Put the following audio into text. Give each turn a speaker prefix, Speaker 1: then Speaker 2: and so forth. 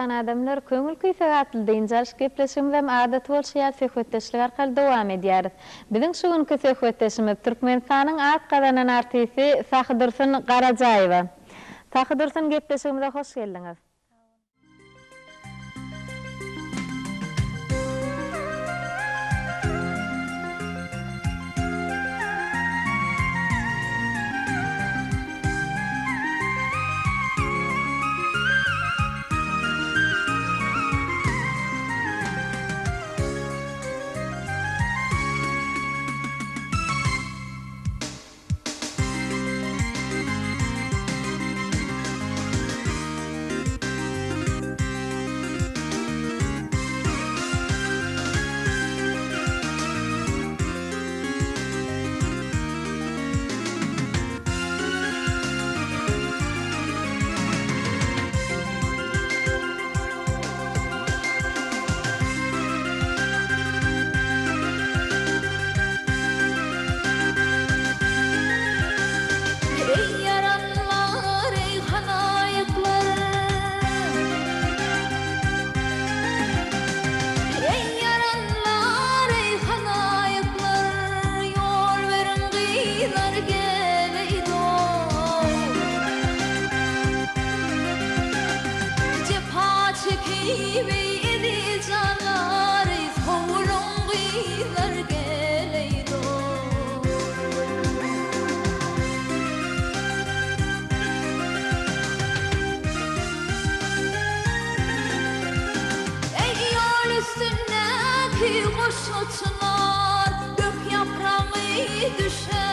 Speaker 1: baran adamlar köngül kıyfegatlı deyincarış gepleşim ve adat bolşyar söhbetdeşlik arkaly dowam edýär. Biziň şu günki söhbetdeşimiz Türkmenistanyň at gadanan artisti Sahydyrsyn Garajaýewa. Sahydyrsyn gepleşigimize hoş geldiňiz.
Speaker 2: üstündeki kuş uçlar Gök yaprağı düşer.